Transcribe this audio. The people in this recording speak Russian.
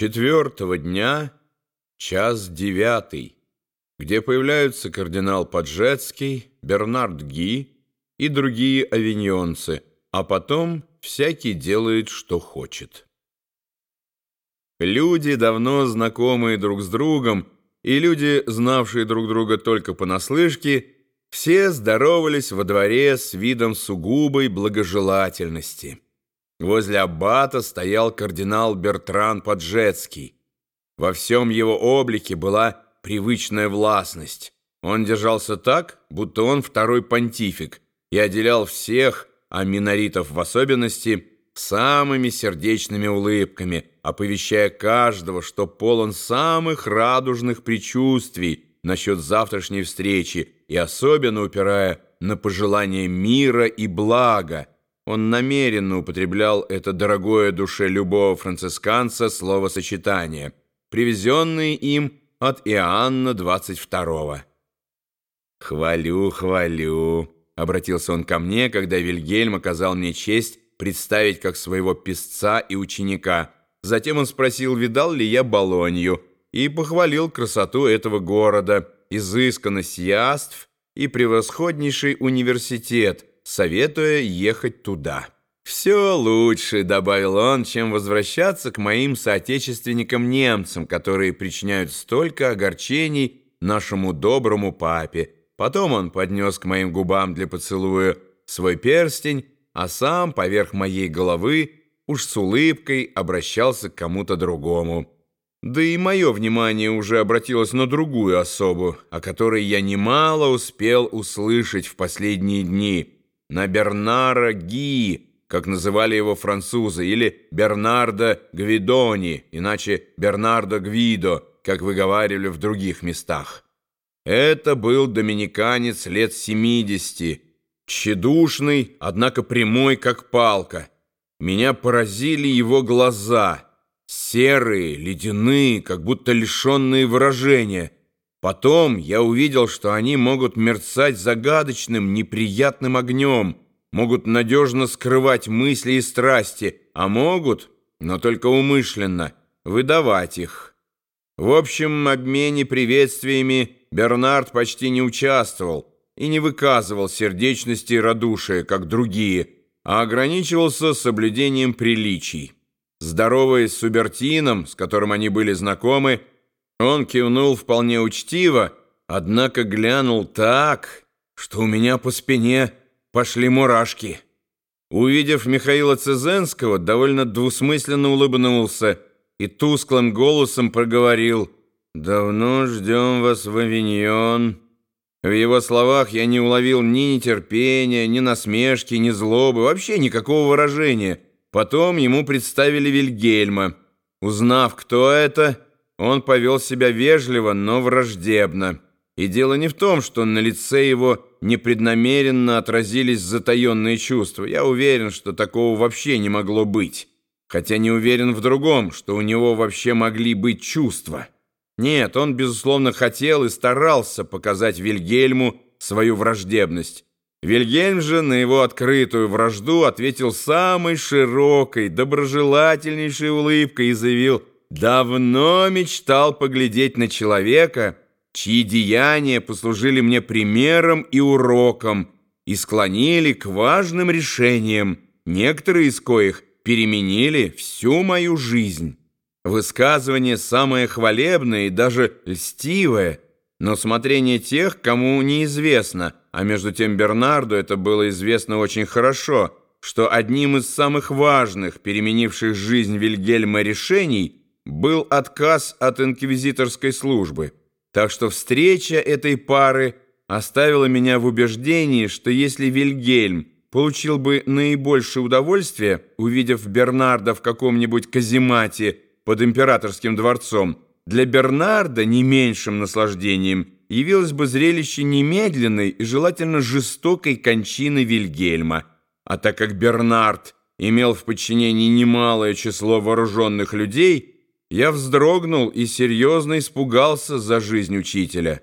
Четвертого дня, час девятый, где появляются кардинал Поджецкий, Бернард Ги и другие авиньонцы, а потом всякий делает, что хочет. Люди, давно знакомые друг с другом, и люди, знавшие друг друга только понаслышке, все здоровались во дворе с видом сугубой благожелательности. Возле аббата стоял кардинал Бертран Поджецкий. Во всем его облике была привычная властность. Он держался так, будто он второй понтифик, и отделял всех, а миноритов в особенности, самыми сердечными улыбками, оповещая каждого, что полон самых радужных предчувствий насчет завтрашней встречи и особенно упирая на пожелание мира и блага, он намеренно употреблял это дорогое душе любого францисканца словосочетание, привезенное им от Иоанна 22 «Хвалю, хвалю», — обратился он ко мне, когда Вильгельм оказал мне честь представить как своего песца и ученика. Затем он спросил, видал ли я Болонью, и похвалил красоту этого города, изысканность яств и превосходнейший университет, советуя ехать туда. «Все лучше», — добавил он, «чем возвращаться к моим соотечественникам-немцам, которые причиняют столько огорчений нашему доброму папе». Потом он поднес к моим губам для поцелуя свой перстень, а сам поверх моей головы уж с улыбкой обращался к кому-то другому. Да и мое внимание уже обратилось на другую особу, о которой я немало успел услышать в последние дни — на Бернара Ги, как называли его французы, или Бернардо Гвидони, иначе Бернардо Гвидо, как выговаривали в других местах. Это был доминиканец лет 70, тщедушный, однако прямой, как палка. Меня поразили его глаза, серые, ледяные, как будто лишенные выражения — Потом я увидел, что они могут мерцать загадочным, неприятным огнем, могут надежно скрывать мысли и страсти, а могут, но только умышленно, выдавать их. В общем обмене приветствиями Бернард почти не участвовал и не выказывал сердечности и радушия, как другие, а ограничивался соблюдением приличий. Здоровый с Субертином, с которым они были знакомы, он кивнул вполне учтиво, однако глянул так, что у меня по спине пошли мурашки. Увидев Михаила Цезенского, довольно двусмысленно улыбнулся и тусклым голосом проговорил «Давно ждем вас в Авиньон». В его словах я не уловил ни нетерпения, ни насмешки, ни злобы, вообще никакого выражения. Потом ему представили Вильгельма. Узнав, кто это, он повел себя вежливо, но враждебно. И дело не в том, что на лице его непреднамеренно отразились затаенные чувства. Я уверен, что такого вообще не могло быть. Хотя не уверен в другом, что у него вообще могли быть чувства. Нет, он, безусловно, хотел и старался показать Вильгельму свою враждебность. Вильгельм же на его открытую вражду ответил самой широкой, доброжелательнейшей улыбкой и заявил – давно мечтал поглядеть на человека, чьи деяния послужили мне примером и уроком и склонили к важным решениям, некоторые из коих переменили всю мою жизнь. Высказывание самое хвалебное и даже льстивое, но смотрение тех, кому неизвестно, а между тем Бернарду это было известно очень хорошо, что одним из самых важных, переменивших жизнь Вильгельма решений – был отказ от инквизиторской службы, так что встреча этой пары оставила меня в убеждении, что если Вильгельм получил бы наибольшее удовольствие, увидев Бернарда в каком-нибудь каземате под императорским дворцом, для Бернарда не меньшим наслаждением явилось бы зрелище немедленной и желательно жестокой кончины Вильгельма. А так как Бернард имел в подчинении немалое число вооруженных людей – я вздрогнул и серьезно испугался за жизнь учителя.